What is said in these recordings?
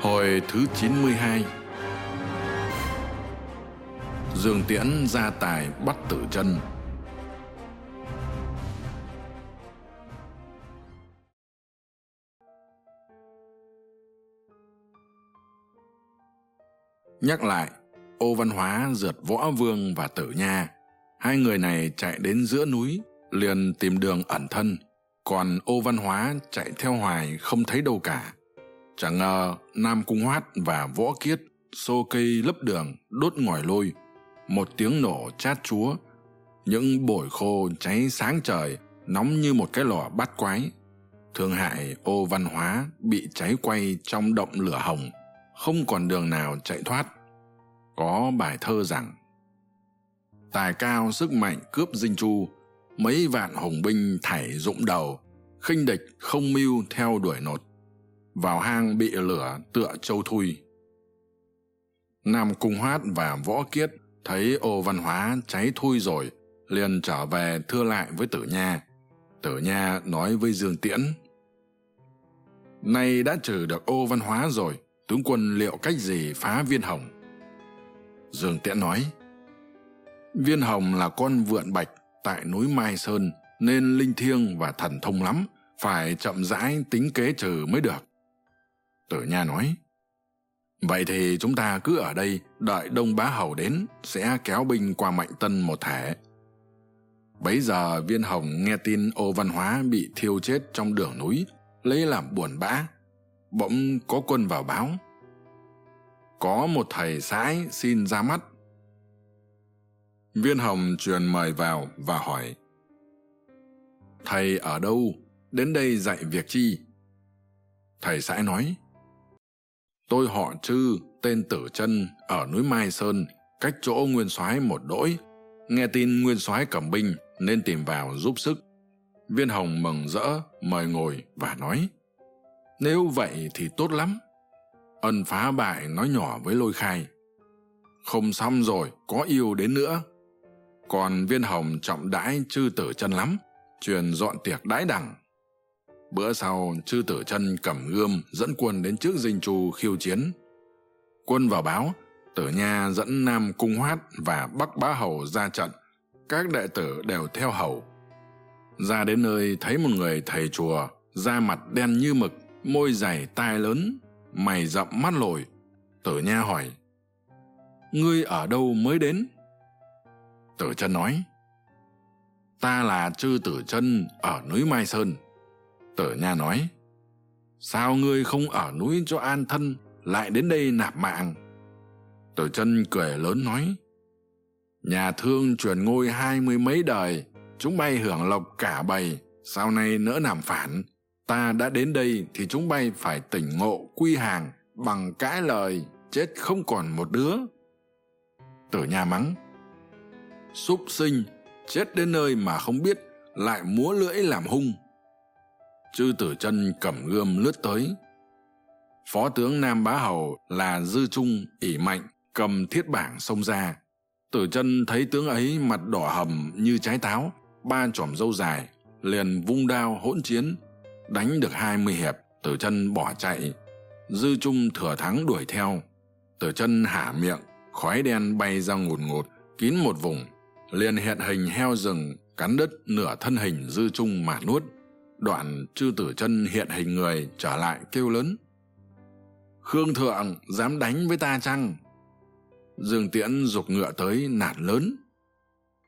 Hồi thứ 92 Dương Tiễn ra tài bắt tử chân Nhắc lại, ô văn hóa rượt võ vương và tử nha. Hai người này chạy đến giữa núi, liền tìm đường ẩn thân, còn ô văn hóa chạy theo hoài không thấy đâu cả. Chẳng ngờ Nam Cung Hoát và Võ Kiết xô cây lấp đường đốt ngòi lôi, một tiếng nổ chát chúa, những bổi khô cháy sáng trời nóng như một cái lò bắt quái. Thương hại ô văn hóa bị cháy quay trong động lửa hồng, không còn đường nào chạy thoát. Có bài thơ rằng Tài cao sức mạnh cướp dinh chu, mấy vạn hùng binh thảy rụng đầu, khinh địch không mưu theo đuổi nột vào hang bị lửa tựa châu thui. Nam cung hoát và võ kiết thấy ô văn hóa cháy thui rồi, liền trở về thưa lại với tử nha. Tử nha nói với dương tiễn, nay đã trừ được ô văn hóa rồi, tướng quân liệu cách gì phá viên hồng? Dương tiễn nói, viên hồng là con vượn bạch tại núi mai sơn nên linh thiêng và thần thông lắm, phải chậm rãi tính kế trừ mới được tử nha nói, vậy thì chúng ta cứ ở đây, đợi đông bá hầu đến, sẽ kéo binh qua mạnh tân một thể. Bấy giờ viên hồng nghe tin ô văn hóa bị thiêu chết trong đường núi, lấy làm buồn bã, bỗng có quân vào báo. Có một thầy sãi xin ra mắt. Viên hồng truyền mời vào và hỏi, thầy ở đâu? Đến đây dạy việc chi? Thầy sãi nói tôi họ chư, tên tử chân, ở núi mai sơn, cách chỗ nguyên soái một đỗi. Nghe tin nguyên soái cầm binh, nên tìm vào giúp sức. Viên hồng mừng rỡ, mời ngồi và nói, nếu vậy thì tốt lắm. Ân phá bại nói nhỏ với lôi khai. Không xong rồi, có yêu đến nữa. Còn viên hồng trọng đãi chư tử chân lắm, truyền dọn tiệc đãi đẳng bữa sau, chư tử chân cầm gươm dẫn quân đến trước dinh chu khiêu chiến. Quân vào báo, tử nha dẫn nam cung hoát và bắc bá hầu ra trận. Các đệ tử đều theo hầu. Ra đến nơi, thấy một người thầy chùa, da mặt đen như mực, môi dày tai lớn, mày rậm mắt lồi. Tử nha hỏi, ngươi ở đâu mới đến? Tử chân nói, ta là chư tử chân ở núi mai sơn tử nha nói, sao ngươi không ở núi cho an thân, lại đến đây nạp mạng? Tử chân cười lớn nói, nhà thương truyền ngôi hai mươi mấy đời, chúng bay hưởng lộc cả bầy, sau này nỡ làm phản. Ta đã đến đây thì chúng bay phải tỉnh ngộ, quy hàng, bằng cãi lời, chết không còn một đứa. Tử nha mắng, súc sinh, chết đến nơi mà không biết, lại múa lưỡi làm hung chư tử chân cầm gươm lướt tới. Phó tướng nam bá hầu là dư trung ỷ mạnh, cầm thiết bảng xông ra. Tử chân thấy tướng ấy mặt đỏ hầm như trái táo, ba chòm râu dài, liền vung đao hỗn chiến, đánh được hai mươi hiệp, tử chân bỏ chạy. Dư trung thừa thắng đuổi theo. Tử chân hả miệng, khói đen bay ra ngùn ngụt kín một vùng, liền hiện hình heo rừng, cắn đứt nửa thân hình dư trung mà nuốt đoạn chư tử chân hiện hình người trở lại kêu lớn. Khương thượng dám đánh với ta chăng? Dương tiễn g ngựa tới nạt lớn.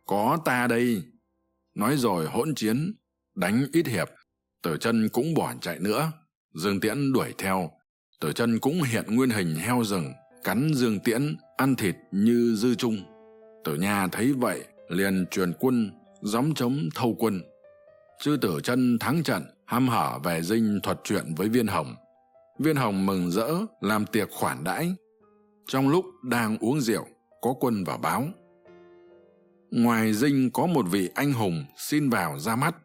Có ta đây. Nói rồi hỗn chiến, đánh ít hiệp. Tử chân cũng bỏ chạy nữa. Dương tiễn đuổi theo. Tử chân cũng hiện nguyên hình heo rừng, cắn dương tiễn, ăn thịt như dư trung tử nha thấy vậy, liền truyền quân, gióng trống thâu quân chư tử chân thắng trận hăm hở về dinh thuật chuyện với viên hồng. Viên hồng mừng rỡ, làm tiệc khoản đãi. Trong lúc đang uống rượu, có quân vào báo. Ngoài dinh có một vị anh hùng xin vào ra mắt.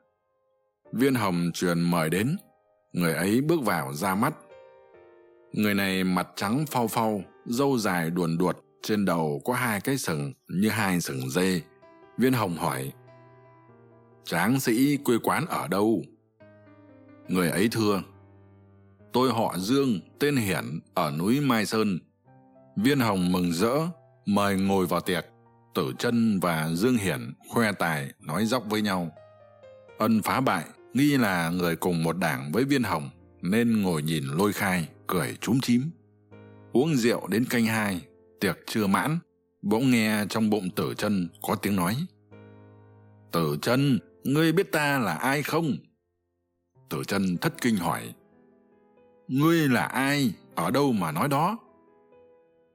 Viên hồng truyền mời đến. Người ấy bước vào ra mắt. Người này mặt trắng phau phau, râu dài đuồn đuột, trên đầu có hai cái sừng như hai sừng dê. Viên hồng hỏi tráng sĩ quê quán ở đâu? Người ấy thưa, tôi họ dương, tên hiển, ở núi mai sơn. Viên hồng mừng rỡ, mời ngồi vào tiệc. Tử chân và dương hiển khoe tài, nói dóc với nhau. Ân phá bại, nghi là người cùng một đảng với viên hồng, nên ngồi nhìn lôi khai, cười chúm chím. Uống rượu đến canh hai, tiệc chưa mãn, bỗng nghe trong bụng tử chân có tiếng nói. Tử chân ngươi biết ta là ai không? Tử chân thất kinh hỏi. Ngươi là ai? Ở đâu mà nói đó?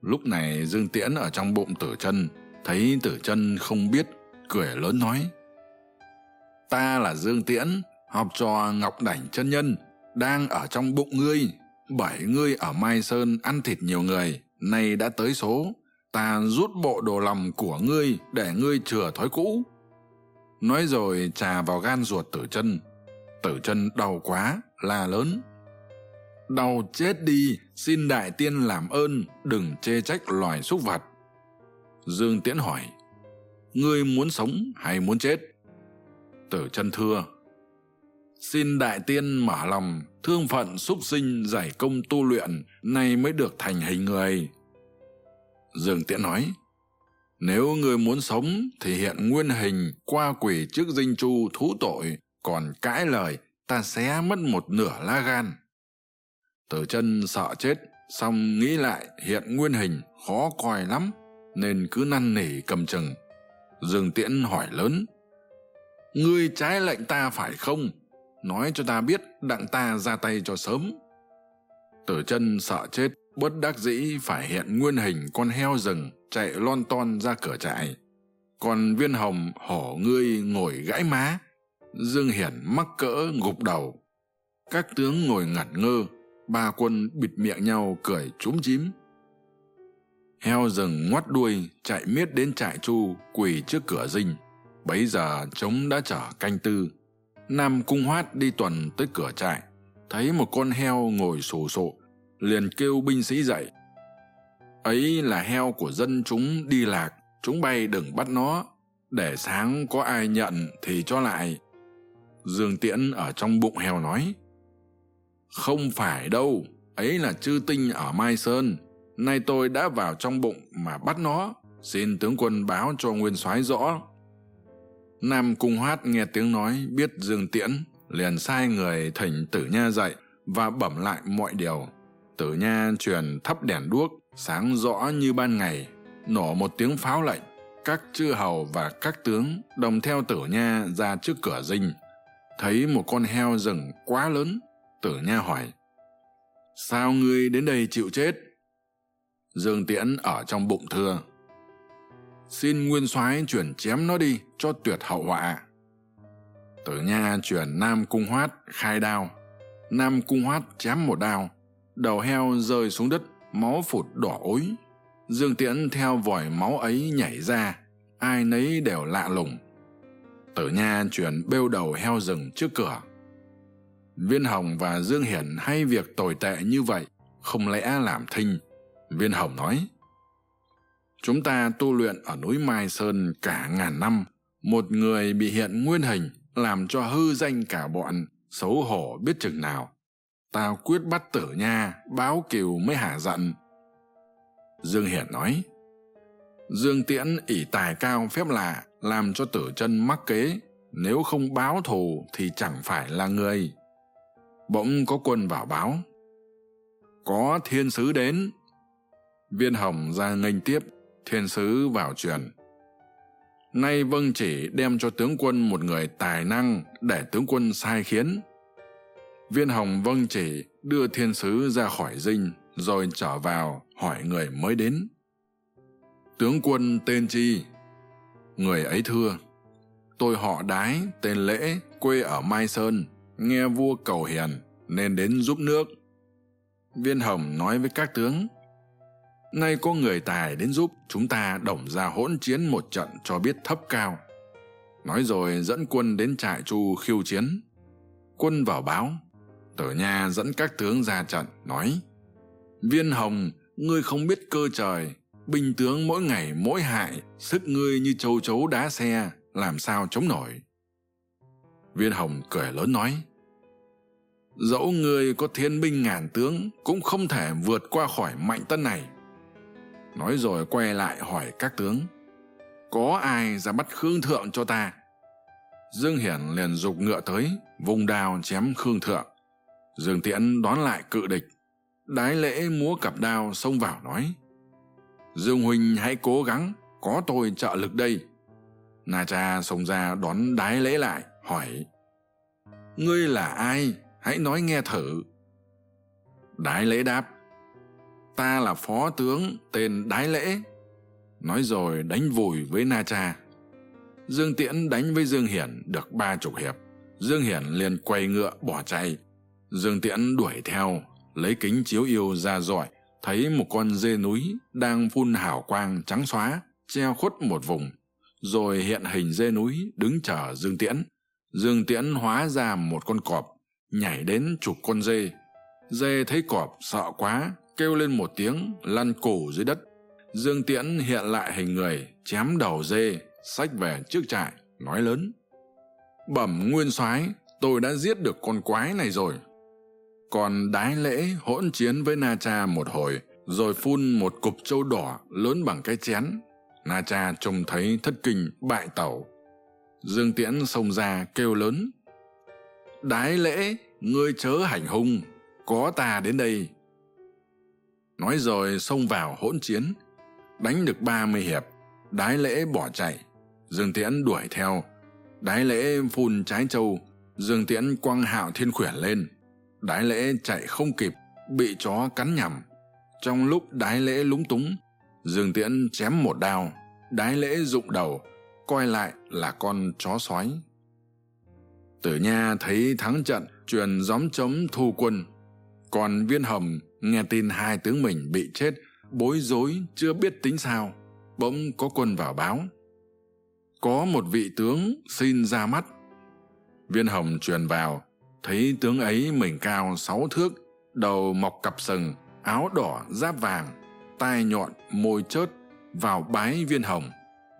Lúc này dương tiễn ở trong bụng tử chân, thấy tử chân không biết, cười lớn nói. Ta là dương tiễn, học trò ngọc đảnh chân nhân, đang ở trong bụng ngươi, bởi ngươi ở mai sơn ăn thịt nhiều người, nay đã tới số. Ta rút bộ đồ lòng của ngươi để ngươi chừa thói cũ nói rồi trà vào gan ruột tử chân. Tử chân đau quá, la lớn. Đau chết đi, xin đại tiên làm ơn, đừng chê trách loài súc vật. Dương tiễn hỏi, ngươi muốn sống hay muốn chết? Tử chân thưa, xin đại tiên mở lòng, thương phận súc sinh giải công tu luyện, nay mới được thành hình người. Dương tiễn nói nếu ngươi muốn sống thì hiện nguyên hình qua quỷ trước dinh chu thú tội, còn cãi lời, ta xé mất một nửa lá gan. Tử chân sợ chết xong nghĩ lại hiện nguyên hình khó coi lắm, nên cứ năn nỉ cầm chừng. Dương tiễn hỏi lớn, ngươi trái lệnh ta phải không? Nói cho ta biết đặng ta ra tay cho sớm. Tử chân sợ chết bất đắc dĩ phải hiện nguyên hình con heo rừng chạy lon ton ra cửa trại. Còn viên hồng hổ ngươi ngồi gãi má, dương hiển mắc cỡ gục đầu. Các tướng ngồi ngẩn ngơ, ba quân bịt miệng nhau cười chúm chím. Heo rừng ngoắt đuôi chạy miết đến trại chu quỳ trước cửa dinh. Bấy giờ trống đã trở canh tư. Nam cung hoát đi tuần tới cửa trại, thấy một con heo ngồi sù sụ liền kêu binh sĩ dậy. Ấy là heo của dân chúng đi lạc, chúng bay đừng bắt nó, để sáng có ai nhận thì cho lại. Dương tiễn ở trong bụng heo nói, không phải đâu, ấy là chư tinh ở mai sơn. Nay tôi đã vào trong bụng mà bắt nó, xin tướng quân báo cho nguyên soái rõ. Nam cung hoát nghe tiếng nói, biết dương tiễn, liền sai người thỉnh tử nha dậy và bẩm lại mọi điều tử nha truyền thắp đèn đuốc, sáng rõ như ban ngày, nổ một tiếng pháo lệnh các chư hầu và các tướng đồng theo tử nha ra trước cửa dinh. Thấy một con heo rừng quá lớn, tử nha hỏi, sao ngươi đến đây chịu chết? Dương tiễn ở trong bụng thưa, xin nguyên soái chuyển chém nó đi cho tuyệt hậu họa. Tử nha chuyển nam cung hoát khai đao. Nam cung hoát chém một đao đầu heo rơi xuống đất, máu phụt đỏ ối. Dương tiễn theo vòi máu ấy nhảy ra, ai nấy đều lạ lùng. Tử nha chuyển bêu đầu heo rừng trước cửa. Viên hồng và dương hiển hay việc tồi tệ như vậy, không lẽ làm thinh? Viên hồng nói, chúng ta tu luyện ở núi mai sơn cả ngàn năm, một người bị hiện nguyên hình làm cho hư danh cả bọn, xấu hổ biết chừng nào tao quyết bắt tử nha, báo kiều mới hả giận. Dương hiển nói, dương tiễn ỷ tài cao phép lạ, làm cho tử chân mắc kế, nếu không báo thù thì chẳng phải là người. Bỗng có quân vào báo, có thiên sứ đến. Viên hồng ra nghênh tiếp, thiên sứ vào truyền. Nay vâng chỉ đem cho tướng quân một người tài năng để tướng quân sai khiến viên hồng vâng chỉ đưa thiên sứ ra khỏi dinh, rồi trở vào hỏi người mới đến. Tướng quân tên chi? Người ấy thưa, tôi họ đái, tên lễ, quê ở mai sơn, nghe vua cầu hiền, nên đến giúp nước. Viên hồng nói với các tướng, nay có người tài đến giúp, chúng ta đổng ra hỗn chiến một trận cho biết thấp cao. Nói rồi dẫn quân đến trại chu khiêu chiến. Quân vào báo tử nha dẫn các tướng ra trận, nói, viên hồng, ngươi không biết cơ trời. Binh tướng mỗi ngày, mỗi hại, sức ngươi như châu chấu đá xe, làm sao chống nổi? Viên hồng cười lớn nói, dẫu ngươi có thiên binh ngàn tướng, cũng không thể vượt qua khỏi mạnh tân này. Nói rồi quay lại hỏi các tướng, có ai ra bắt khương thượng cho ta? Dương hiển liền g ụ c ngựa tới, vùng đao chém khương thượng dương tiễn đón lại cự địch. Đái lễ múa cặp đao xông vào nói, dương huynh hãy cố gắng, có tôi trợ lực đây. Na cha xông ra đón đái lễ lại, hỏi, ngươi là ai? Hãy nói nghe thử. Đái lễ đáp, ta là phó tướng tên đái lễ. Nói rồi đánh vùi với na cha. Dương tiễn đánh với dương hiển được ba chục hiệp. Dương hiển liền quay ngựa bỏ chạy dương tiễn đuổi theo, lấy kính chiếu yêu ra dọi, thấy một con dê núi đang phun hào quang trắng xóa treo khuất một vùng. Rồi hiện hình dê núi đứng chờ dương tiễn. Dương tiễn hóa ra một con cọp, nhảy đến chụp con dê. Dê thấy cọp sợ quá, kêu lên một tiếng, lăn cổ dưới đất. Dương tiễn hiện lại hình người, chém đầu dê, xách về trước trại, nói lớn. Bẩm nguyên soái, tôi đã giết được con quái này rồi còn đái lễ hỗn chiến với na cha một hồi, rồi phun một cục trâu đỏ lớn bằng cái chén. Na cha trông thấy thất kinh, bại tẩu. Dương tiễn xông ra kêu lớn, đái lễ, ngươi chớ hành hung, có ta đến đây. Nói rồi xông vào hỗn chiến, đánh được ba mươi hiệp, đái lễ bỏ chạy. Dương tiễn đuổi theo, đái lễ phun trái trâu dương tiễn quăng hạo thiên khuyển lên đái lễ chạy không kịp, bị chó cắn nhầm trong lúc đái lễ lúng túng, dương tiễn chém một đao đái lễ rụng đầu, coi lại là con chó sói. Tử nha thấy thắng trận, truyền gióm trống thu quân. Còn viên hầm nghe tin hai tướng mình bị chết, bối rối, chưa biết tính sao, bỗng có quân vào báo. Có một vị tướng xin ra mắt. Viên hồng truyền vào thấy tướng ấy mình cao sáu thước, đầu mọc cặp sừng, áo đỏ giáp vàng, tai nhọn, môi chớt, vào bái viên hồng.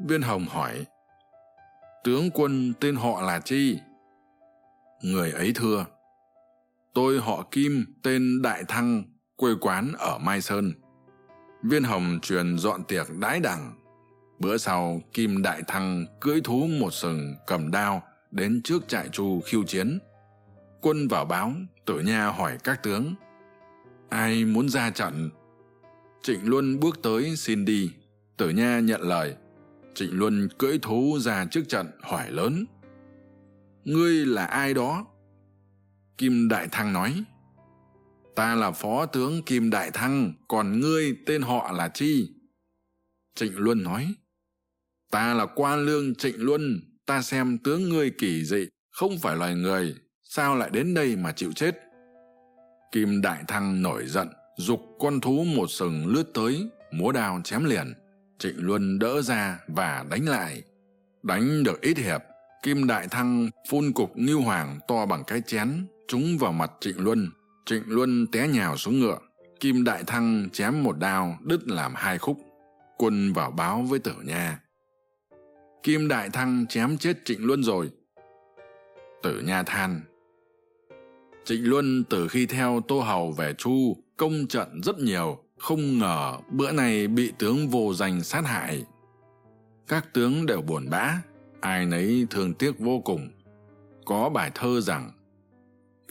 Viên hồng hỏi, tướng quân tên họ là chi? Người ấy thưa, tôi họ kim, tên đại thăng, quê quán ở mai sơn. Viên hồng truyền dọn tiệc đái đẳng. Bữa sau, kim đại thăng cưỡi thú một sừng cầm đao đến trước trại chu khiêu chiến quân vào báo tử nha hỏi các tướng. Ai muốn ra trận? Trịnh luân bước tới xin đi. Tử nha nhận lời. Trịnh luân cưỡi thú ra trước trận, hỏi lớn. Ngươi là ai đó? Kim đại thăng nói. Ta là phó tướng kim đại thăng, còn ngươi tên họ là chi? Trịnh luân nói. Ta là quan lương trịnh luân, ta xem tướng ngươi kỳ dị, không phải loài người sao lại đến đây mà chịu chết? Kim đại thăng nổi giận g ụ c con thú một sừng lướt tới, múa đao chém liền. Trịnh luân đỡ ra và đánh lại. Đánh được ít hiệp, kim đại thăng phun cục ngưu hoàng to bằng cái chén, trúng vào mặt trịnh luân. Trịnh luân té nhào xuống ngựa. Kim đại thăng chém một đao, đứt làm hai khúc. Quân vào báo với tử nha. Kim đại thăng chém chết trịnh luân rồi. Tử nha than trịnh luân từ khi theo tô hầu về chu, công trận rất nhiều, không ngờ bữa này bị tướng vô danh sát hại. Các tướng đều buồn bã, ai nấy thương tiếc vô cùng. Có bài thơ rằng,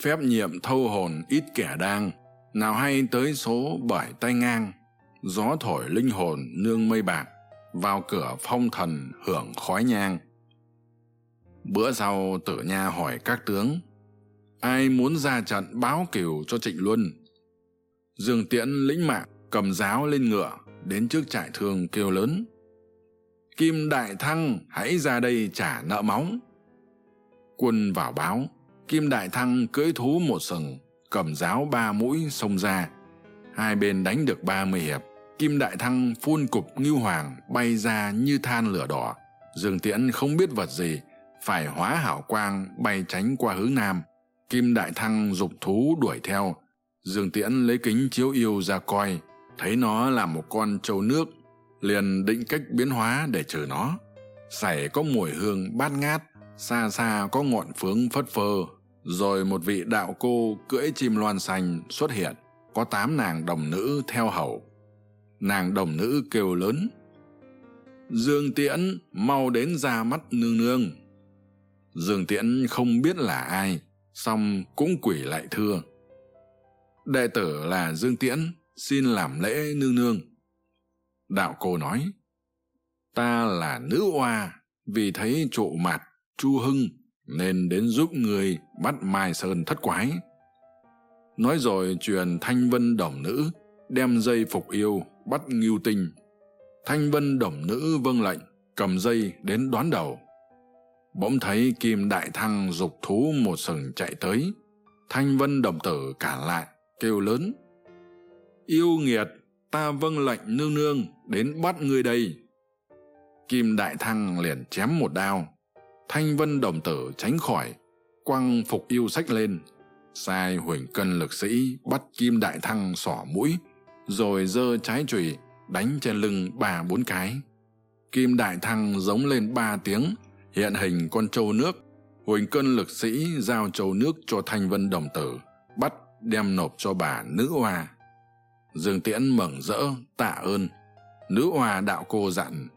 phép nhiệm thâu hồn ít kẻ đang, nào hay tới số bởi tay ngang. Gió thổi linh hồn nương mây bạc, vào cửa phong thần hưởng khói nhang. Bữa sau, tử nha hỏi các tướng ai muốn ra trận báo cửu cho trịnh luân? Dương tiễn lĩnh mạng cầm giáo lên ngựa, đến trước trại thương kêu lớn. Kim đại thăng, hãy ra đây trả nợ máu. Quân vào báo, kim đại thăng cưỡi thú một sừng, cầm giáo ba mũi xông ra. Hai bên đánh được ba mươi hiệp, kim đại thăng phun cục ngưu hoàng bay ra như than lửa đỏ. Dương tiễn không biết vật gì, phải hóa hảo quang bay tránh qua hướng nam kim đại thăng dục thú đuổi theo. Dương tiễn lấy kính chiếu yêu ra coi, thấy nó là một con trâu nước, liền định cách biến hóa để trừ nó. Sảy có mùi hương bát ngát, xa xa có ngọn phướng phất phơ, rồi một vị đạo cô cưỡi chim loan xanh xuất hiện, có tám nàng đồng nữ theo hầu. Nàng đồng nữ kêu lớn, dương tiễn, mau đến ra mắt nương nương. Dương tiễn không biết là ai xong cũng quỷ lại thưa. Đệ tử là dương tiễn, xin làm lễ nương nương. Đạo cô nói, ta là nữ oa, vì thấy trụ mặt chu hưng nên đến giúp người bắt mai sơn thất quái. Nói rồi truyền thanh vân đồng nữ, đem dây phục yêu bắt ngưu tinh. Thanh vân đồng nữ vâng lệnh, cầm dây đến đón đầu bỗng thấy kim đại thăng dục thú một sừng chạy tới. Thanh vân đồng tử cản lại, kêu lớn. Yêu nghiệt, ta vâng lệnh nương nương đến bắt ngươi đây. Kim đại thăng liền chém một đao. Thanh vân đồng tử tránh khỏi, quăng phục yêu sách lên. Sai huỳnh cân lực sĩ bắt kim đại thăng xỏ mũi, rồi giơ trái chùy, đánh trên lưng ba bốn cái. Kim đại thăng giống lên ba tiếng hiện hình con trâu nước, huỳnh cân lực sĩ giao trâu nước cho thanh vân đồng tử, bắt đem nộp cho bà nữ hoa. Dương tiễn mừng rỡ, tạ ơn. Nữ hoa đạo cô dặn,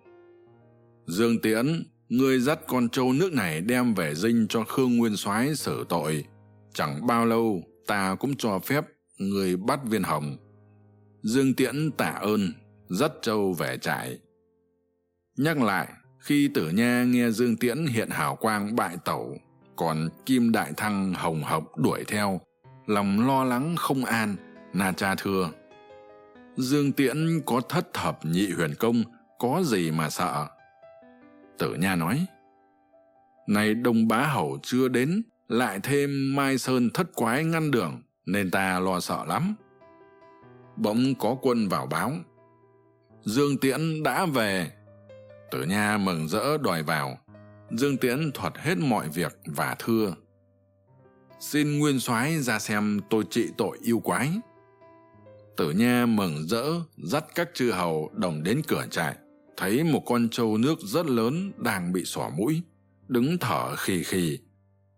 dương tiễn, ngươi dắt con trâu nước này đem về dinh cho khương nguyên soái xử tội. Chẳng bao lâu, ta cũng cho phép người bắt viên hồng. Dương tiễn tạ ơn, dắt trâu về trại. Nhắc lại khi tử nha nghe dương tiễn hiện hào quang bại tẩu, còn kim đại thăng hồng hộc đuổi theo, lòng lo lắng không an, na cha thưa. Dương tiễn có thất thập nhị huyền công, có gì mà sợ? Tử nha nói nay đông bá hầu chưa đến, lại thêm mai sơn thất quái ngăn đường, nên ta lo sợ lắm. Bỗng có quân vào báo, dương tiễn đã về tử nha mừng rỡ đòi vào. Dương tiễn thuật hết mọi việc và thưa. Xin nguyên soái ra xem tôi trị tội yêu quái. Tử nha mừng rỡ, dắt các chư hầu đồng đến cửa trại. Thấy một con trâu nước rất lớn đang bị xỏ mũi, đứng thở khì khì.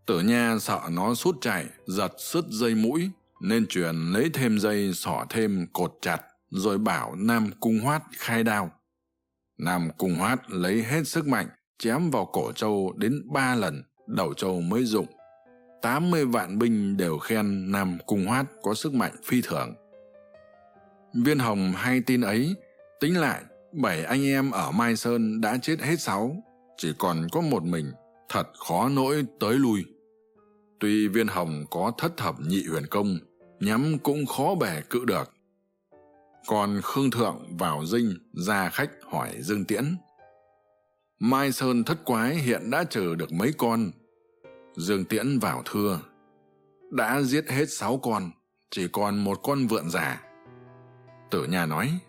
Tử nha sợ nó sút chạy, giật sứt dây mũi, nên truyền lấy thêm dây xỏ thêm cột chặt, rồi bảo nam cung hoát khai đao nam cung hoát lấy hết sức mạnh, chém vào cổ trâu đến ba lần, đầu trâu mới rụng. tám mươi vạn binh đều khen nam cung hoát có sức mạnh phi thường. Viên hồng hay tin ấy, tính lại, bảy anh em ở mai sơn đã chết hết sáu, chỉ còn có một mình, thật khó nỗi tới lui. Tuy viên hồng có thất thập nhị huyền công, nhắm cũng khó bẻ cự được còn khương thượng vào dinh ra khách hỏi dương tiễn. Mai sơn thất quái hiện đã trừ được mấy con? Dương tiễn vào thưa. Đã giết hết sáu con, chỉ còn một con vượn già. Tử nhà nói,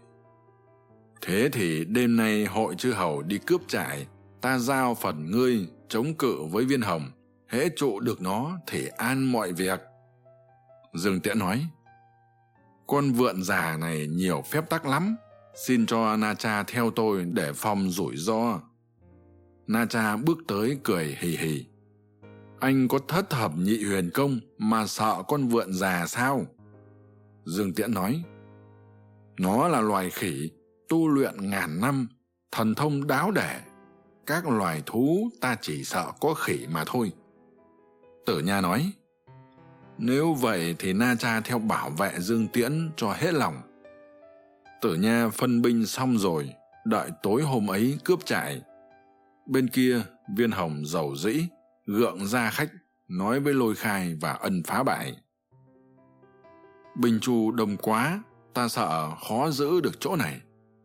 thế thì đêm nay hội chư hầu đi cướp trại, ta giao phần ngươi chống cự với viên hồng. Hễ trụ được nó thì an mọi việc. Dương tiễn nói con vượn già này nhiều phép tắc lắm. Xin cho na cha theo tôi để phòng rủi ro. Na cha bước tới cười hì hì. Anh có thất thập nhị huyền công mà sợ con vượn già sao? Dương tiễn nói. Nó là loài khỉ, tu luyện ngàn năm, thần thông đáo để các loài thú ta chỉ sợ có khỉ mà thôi. Tử nha nói nếu vậy thì na cha theo bảo vệ dương tiễn cho hết lòng. Tử nha phân binh xong rồi, đợi tối hôm ấy cướp trại. Bên kia, viên hồng giàu dĩ, gượng ra khách, nói với lôi khai và ân phá bại. Bình chu đông quá, ta sợ khó giữ được chỗ này.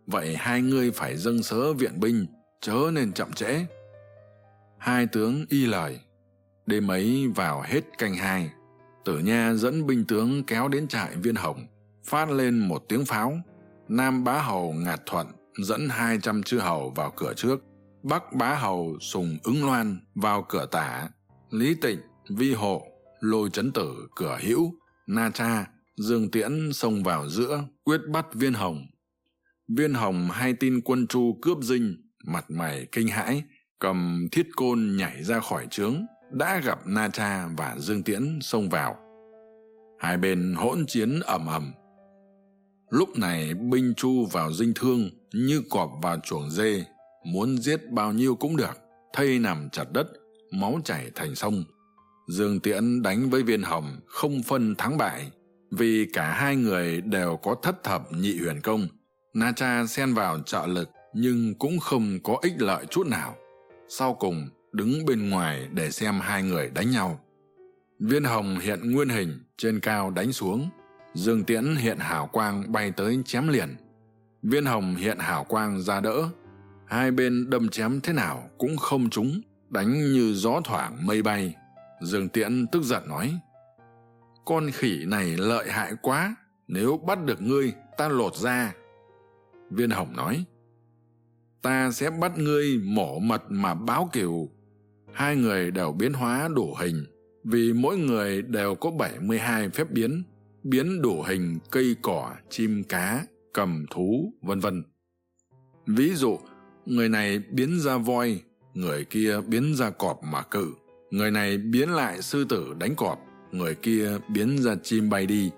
Vậy hai ngươi phải dâng sớ viện binh, chớ nên chậm trễ. Hai tướng y lời. Đêm ấy vào hết canh hai tử nha dẫn binh tướng kéo đến trại viên hồng, phát lên một tiếng pháo. Nam bá hầu ngạt thuận dẫn hai trăm chư hầu vào cửa trước. Bắc bá hầu sùng ứng loan vào cửa tả. Lý tịnh, vi hộ, lôi trấn tử cửa hữu. Na cha, dương tiễn xông vào giữa, quyết bắt viên hồng. Viên hồng hay tin quân chu cướp dinh, mặt mày kinh hãi, cầm thiết côn nhảy ra khỏi trướng đã gặp na cha và dương tiễn xông vào. Hai bên hỗn chiến ầm ầm. Lúc này, binh chu vào dinh thương như cọp vào chuồng dê, muốn giết bao nhiêu cũng được, thây nằm chặt đất, máu chảy thành sông. Dương tiễn đánh với viên hồng không phân thắng bại, vì cả hai người đều có thất thập nhị huyền công. Na cha xen vào trợ lực nhưng cũng không có ích lợi chút nào. Sau cùng đứng bên ngoài để xem hai người đánh nhau. Viên hồng hiện nguyên hình, trên cao đánh xuống. Dương tiễn hiện hảo quang bay tới chém liền. Viên hồng hiện hảo quang ra đỡ. Hai bên đâm chém thế nào cũng không trúng, đánh như gió thoảng mây bay. Dương tiễn tức giận nói, con khỉ này lợi hại quá, nếu bắt được ngươi, ta lột ra. Viên hồng nói, ta sẽ bắt ngươi mổ mật mà báo kiều hai người đều biến hóa đủ hình, vì mỗi người đều có bảy mươi hai phép biến biến đủ hình cây cỏ, chim cá, cầm thú, vân vân. Ví dụ, người này biến ra voi, người kia biến ra cọp mà cự, người này biến lại sư tử đánh cọp, người kia biến ra chim bay đi,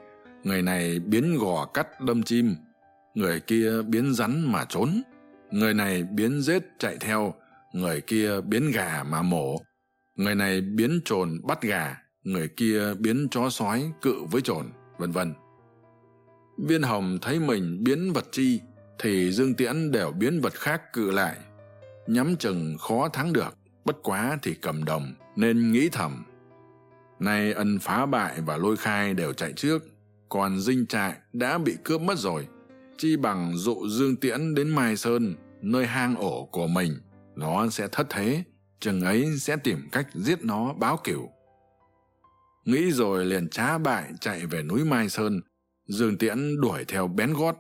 người này biến gò cắt đâm chim, người kia biến rắn mà trốn, người này biến rết chạy theo người kia biến gà mà mổ. Người này biến trồn bắt gà. Người kia biến chó sói cự với trồn, vân vân. Viên hồng thấy mình biến vật chi, thì dương tiễn đều biến vật khác cự lại. Nhắm chừng khó thắng được, bất quá thì cầm đồng, nên nghĩ thầm. Nay ân phá bại và lôi khai đều chạy trước, còn dinh trại đã bị cướp mất rồi. Chi bằng dụ dương tiễn đến mai sơn, nơi hang ổ của mình nó sẽ thất thế, chừng ấy sẽ tìm cách giết nó báo cửu. Nghĩ rồi liền trá bại chạy về núi mai sơn. Dương tiễn đuổi theo bén gót.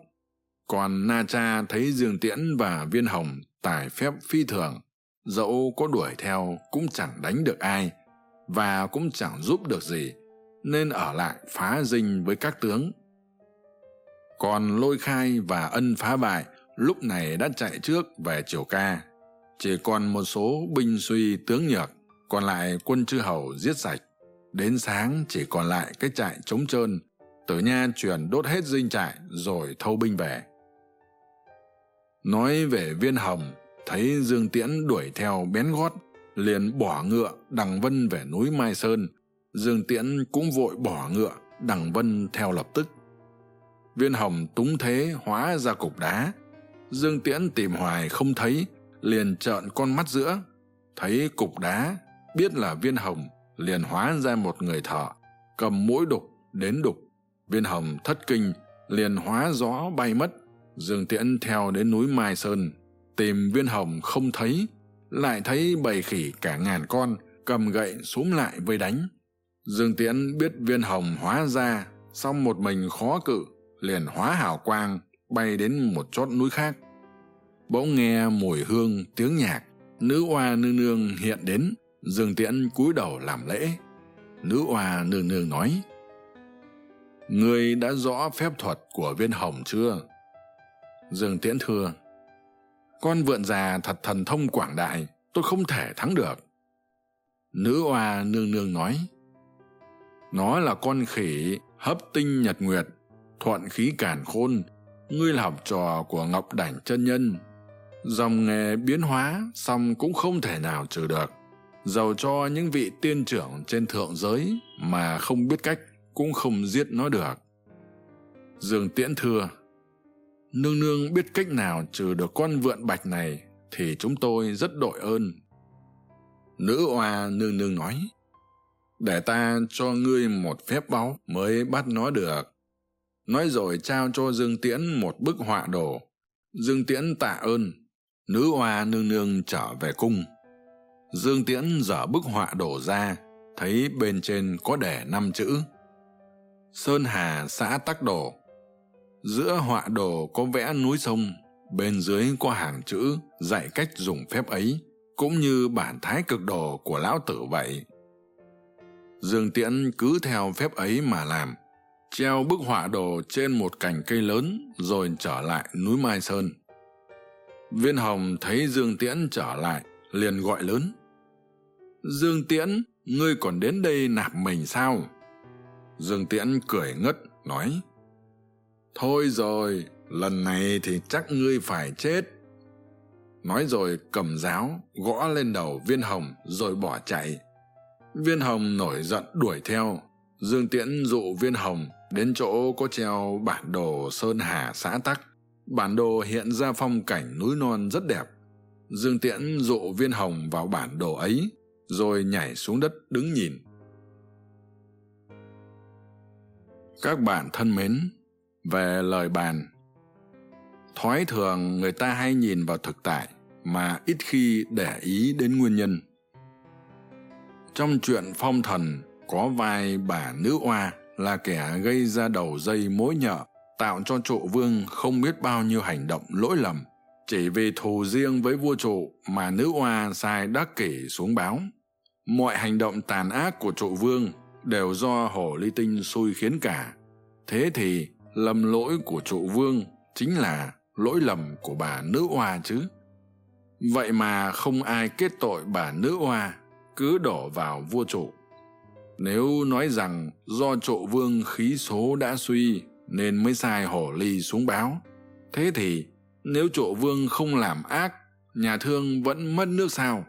Còn na cha thấy dương tiễn và viên hồng tài phép phi thường, dẫu có đuổi theo cũng chẳng đánh được ai và cũng chẳng giúp được gì, nên ở lại phá dinh với các tướng. Còn lôi khai và ân phá bại, lúc này đã chạy trước về triều ca chỉ còn một số binh suy tướng nhược, còn lại quân chư hầu giết sạch. Đến sáng chỉ còn lại cái trại trống trơn. Tử nha truyền đốt hết dinh trại rồi thâu binh về. Nói về viên hồng, thấy dương tiễn đuổi theo bén gót, liền bỏ ngựa đằng vân về núi mai sơn. Dương tiễn cũng vội bỏ ngựa đằng vân theo lập tức. Viên hồng túng thế hóa ra cục đá. Dương tiễn tìm hoài không thấy liền trợn con mắt giữa, thấy cục đá biết là viên hồng liền hóa ra một người thợ, cầm mũi đục đến đục. Viên hồng thất kinh, liền hóa gió bay mất, dương tiễn theo đến núi mai sơn, tìm viên hồng không thấy, lại thấy bầy khỉ cả ngàn con cầm gậy xúm lại vây đánh. Dương tiễn biết viên hồng hóa ra, xong một mình khó cự, liền hóa hào quang bay đến một chót núi khác bỗng nghe mùi hương tiếng nhạc. Nữ oa nương nương hiện đến, dương tiễn cúi đầu làm lễ. Nữ oa nương nương nói ngươi đã rõ phép thuật của viên hồng chưa? Dương tiễn thưa, con vượn già thật thần thông quảng đại, tôi không thể thắng được. Nữ oa nương nương nói, nó là con khỉ hấp tinh nhật nguyệt, thuận khí cản khôn, ngươi là học trò của ngọc đảnh chân nhân dòng nghề biến hóa song cũng không thể nào trừ được. Dầu cho những vị tiên trưởng trên thượng giới mà không biết cách cũng không giết nó được. Dương tiễn thưa, nương nương biết cách nào trừ được con vượn bạch này thì chúng tôi rất đội ơn. Nữ oa nương nương nói, để ta cho ngươi một phép báu mới bắt nó được. Nói rồi trao cho dương tiễn một bức họa đồ. Dương tiễn tạ ơn nữ oa nương nương trở về cung. Dương tiễn dở bức họa đồ ra, thấy bên trên có để năm chữ. Sơn hà, xã tắc đồ giữa họa đồ có vẽ núi sông, bên dưới có hàng chữ dạy cách dùng phép ấy, cũng như bản thái cực đồ của lão tử vậy. Dương tiễn cứ theo phép ấy mà làm, treo bức họa đồ trên một cành cây lớn rồi trở lại núi mai sơn viên hồng thấy dương tiễn trở lại, liền gọi lớn. Dương tiễn, ngươi còn đến đây nạp mình sao? Dương tiễn cười ngất, nói. Thôi rồi, lần này thì chắc ngươi phải chết. Nói rồi cầm giáo, gõ lên đầu viên hồng rồi bỏ chạy. Viên hồng nổi giận đuổi theo. Dương tiễn dụ viên hồng đến chỗ có treo bản đồ sơn hà xã tắc bản đồ hiện ra phong cảnh núi non rất đẹp. Dương tiễn dụ viên hồng vào bản đồ ấy, rồi nhảy xuống đất đứng nhìn. Các bạn thân mến, về lời bàn. Thói thường người ta hay nhìn vào thực tại, mà ít khi để ý đến nguyên nhân. Trong chuyện phong thần, có vai bà nữ oa là kẻ gây ra đầu dây mối nhợ tạo cho trụ vương không biết bao nhiêu hành động lỗi lầm, chỉ vì thù riêng với vua trụ mà nữ oa sai đắc kỷ xuống báo. Mọi hành động tàn ác của trụ vương đều do hồ ly tinh xui khiến cả. Thế thì, lầm lỗi của trụ vương chính là lỗi lầm của bà nữ oa chứ. Vậy mà không ai kết tội bà nữ oa, cứ đổ vào vua trụ. Nếu nói rằng do trụ vương khí số đã suy nên mới sai hổ ly xuống báo. Thế thì, nếu chỗ vương không làm ác, nhà thương vẫn mất nước sao?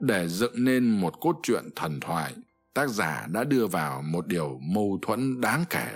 Để dựng nên một cốt truyện thần thoại, tác giả đã đưa vào một điều mâu thuẫn đáng kể.